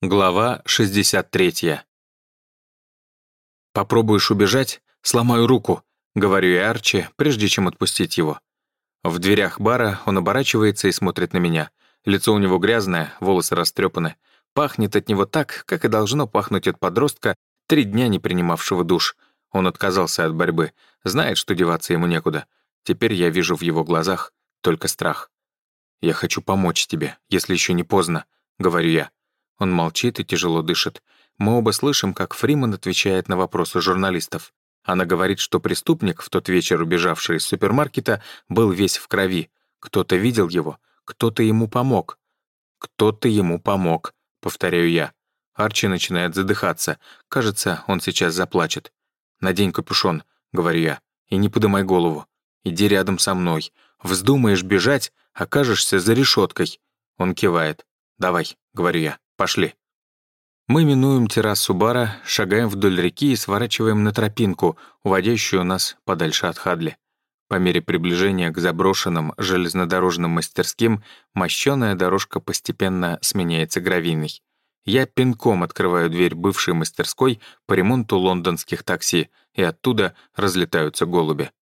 Глава 63. «Попробуешь убежать? Сломаю руку», — говорю я Арчи, прежде чем отпустить его. В дверях бара он оборачивается и смотрит на меня. Лицо у него грязное, волосы растрепаны. Пахнет от него так, как и должно пахнуть от подростка, три дня не принимавшего душ. Он отказался от борьбы, знает, что деваться ему некуда. Теперь я вижу в его глазах только страх. «Я хочу помочь тебе, если еще не поздно», — говорю я. Он молчит и тяжело дышит. Мы оба слышим, как Фриман отвечает на вопросы журналистов. Она говорит, что преступник, в тот вечер убежавший из супермаркета, был весь в крови. Кто-то видел его, кто-то ему помог. «Кто-то ему помог», — повторяю я. Арчи начинает задыхаться. Кажется, он сейчас заплачет. «Надень капюшон», — говорю я, — «и не подымай голову. Иди рядом со мной. Вздумаешь бежать, окажешься за решеткой. Он кивает. «Давай», — говорю я. Пошли. Мы минуем террасу бара, шагаем вдоль реки и сворачиваем на тропинку, уводящую нас подальше от Хадли. По мере приближения к заброшенным железнодорожным мастерским, мощёная дорожка постепенно сменяется гравийной. Я пинком открываю дверь бывшей мастерской по ремонту лондонских такси, и оттуда разлетаются голуби.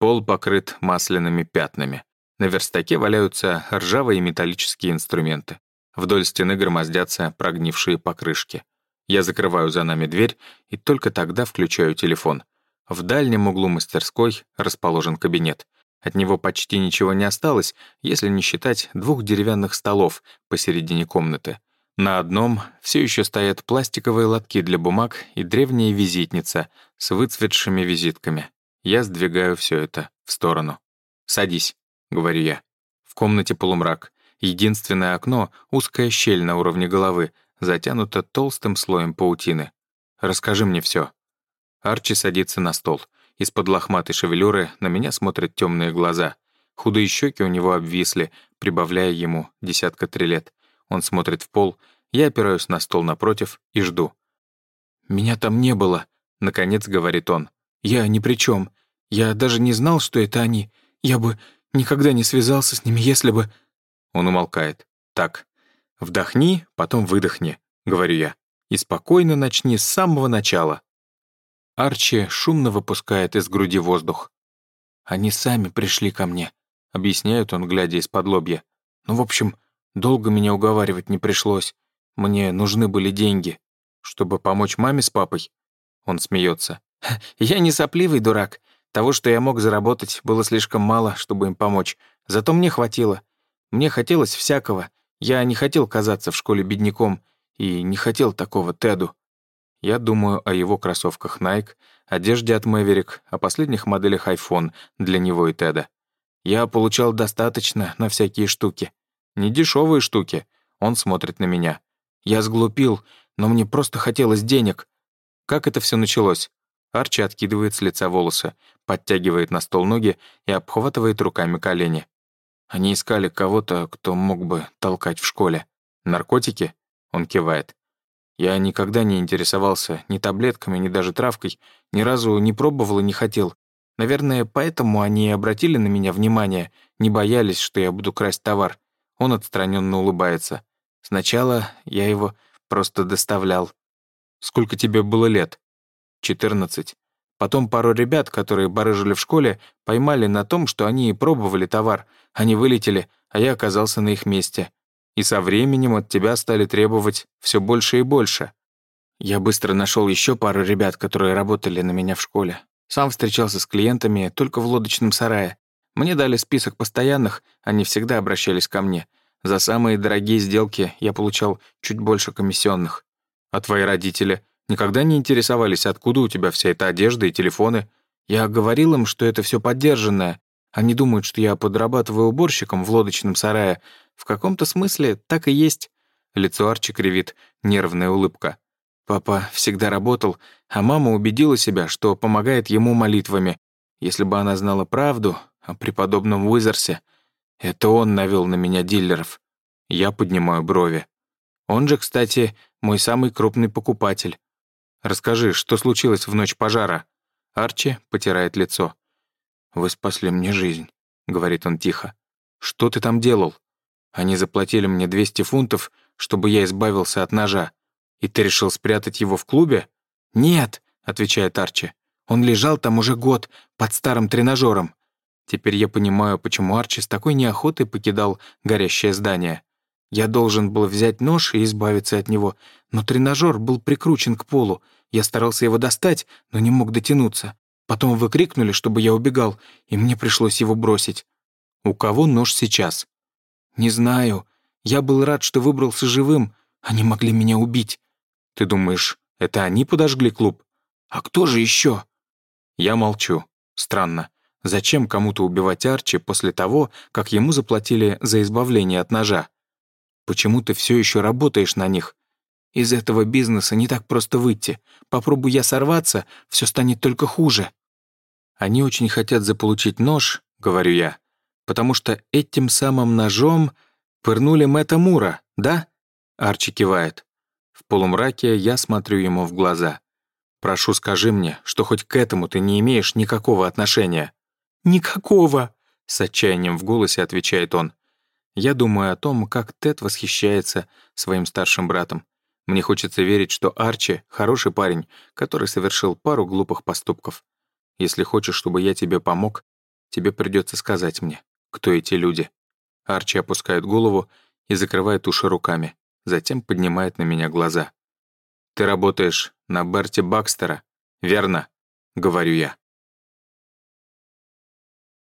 Пол покрыт масляными пятнами. На верстаке валяются ржавые металлические инструменты. Вдоль стены громоздятся прогнившие покрышки. Я закрываю за нами дверь и только тогда включаю телефон. В дальнем углу мастерской расположен кабинет. От него почти ничего не осталось, если не считать двух деревянных столов посередине комнаты. На одном все еще стоят пластиковые лотки для бумаг и древняя визитница с выцветшими визитками. Я сдвигаю все это в сторону. «Садись», — говорю я. В комнате полумрак. Единственное окно — узкая щель на уровне головы, затянута толстым слоем паутины. «Расскажи мне все. Арчи садится на стол. Из-под лохматой шевелюры на меня смотрят темные глаза. Худые щеки у него обвисли, прибавляя ему десятка три лет. Он смотрит в пол, я опираюсь на стол напротив и жду. «Меня там не было», — наконец говорит он. «Я ни при чем. Я даже не знал, что это они. Я бы никогда не связался с ними, если бы...» Он умолкает. «Так, вдохни, потом выдохни», — говорю я. «И спокойно начни с самого начала». Арчи шумно выпускает из груди воздух. «Они сами пришли ко мне», — объясняет он, глядя из-под лобья. «Ну, в общем, долго меня уговаривать не пришлось. Мне нужны были деньги, чтобы помочь маме с папой». Он смеется. «Я не сопливый дурак. Того, что я мог заработать, было слишком мало, чтобы им помочь. Зато мне хватило. Мне хотелось всякого. Я не хотел казаться в школе бедняком и не хотел такого Теду. Я думаю о его кроссовках Nike, одежде от Maverick, о последних моделях iPhone для него и Теда. Я получал достаточно на всякие штуки. Не дешевые штуки. Он смотрит на меня. Я сглупил, но мне просто хотелось денег. Как это все началось? Арчи откидывает с лица волосы, подтягивает на стол ноги и обхватывает руками колени. Они искали кого-то, кто мог бы толкать в школе. Наркотики? Он кивает. Я никогда не интересовался ни таблетками, ни даже травкой, ни разу не пробовал и не хотел. Наверное, поэтому они и обратили на меня внимание, не боялись, что я буду красть товар. Он отстраненно улыбается. Сначала я его просто доставлял. Сколько тебе было лет? Четырнадцать. Потом пару ребят, которые барыжили в школе, поймали на том, что они пробовали товар. Они вылетели, а я оказался на их месте. И со временем от тебя стали требовать все больше и больше. Я быстро нашел еще пару ребят, которые работали на меня в школе. Сам встречался с клиентами только в лодочном сарае. Мне дали список постоянных, они всегда обращались ко мне. За самые дорогие сделки я получал чуть больше комиссионных. А твои родители — Никогда не интересовались, откуда у тебя вся эта одежда и телефоны. Я говорил им, что это все поддержанное. Они думают, что я подрабатываю уборщиком в лодочном сарае. В каком-то смысле так и есть. Лицо Арчи кривит, нервная улыбка. Папа всегда работал, а мама убедила себя, что помогает ему молитвами. Если бы она знала правду о преподобном Уизерсе, это он навел на меня дилеров. Я поднимаю брови. Он же, кстати, мой самый крупный покупатель. Расскажи, что случилось в ночь пожара?» Арчи потирает лицо. «Вы спасли мне жизнь», — говорит он тихо. «Что ты там делал? Они заплатили мне 200 фунтов, чтобы я избавился от ножа. И ты решил спрятать его в клубе? Нет, отвечает Арчи. Он лежал там уже год, под старым тренажером. Теперь я понимаю, почему Арчи с такой неохотой покидал горящее здание. Я должен был взять нож и избавиться от него, но тренажер был прикручен к полу. Я старался его достать, но не мог дотянуться. Потом вы крикнули, чтобы я убегал, и мне пришлось его бросить. У кого нож сейчас? Не знаю. Я был рад, что выбрался живым. Они могли меня убить. Ты думаешь, это они подожгли клуб? А кто же еще? Я молчу. Странно. Зачем кому-то убивать Арчи после того, как ему заплатили за избавление от ножа? Почему ты все еще работаешь на них? Из этого бизнеса не так просто выйти. Попробуй я сорваться, все станет только хуже. Они очень хотят заполучить нож, говорю я, потому что этим самым ножом пырнули Мэтта Мура, да? Арчи кивает. В полумраке я смотрю ему в глаза. Прошу, скажи мне, что хоть к этому ты не имеешь никакого отношения. «Никакого!» — с отчаянием в голосе отвечает он. Я думаю о том, как Тед восхищается своим старшим братом. Мне хочется верить, что Арчи — хороший парень, который совершил пару глупых поступков. Если хочешь, чтобы я тебе помог, тебе придется сказать мне, кто эти люди». Арчи опускает голову и закрывает уши руками, затем поднимает на меня глаза. «Ты работаешь на Берти Бакстера, верно?» — говорю я.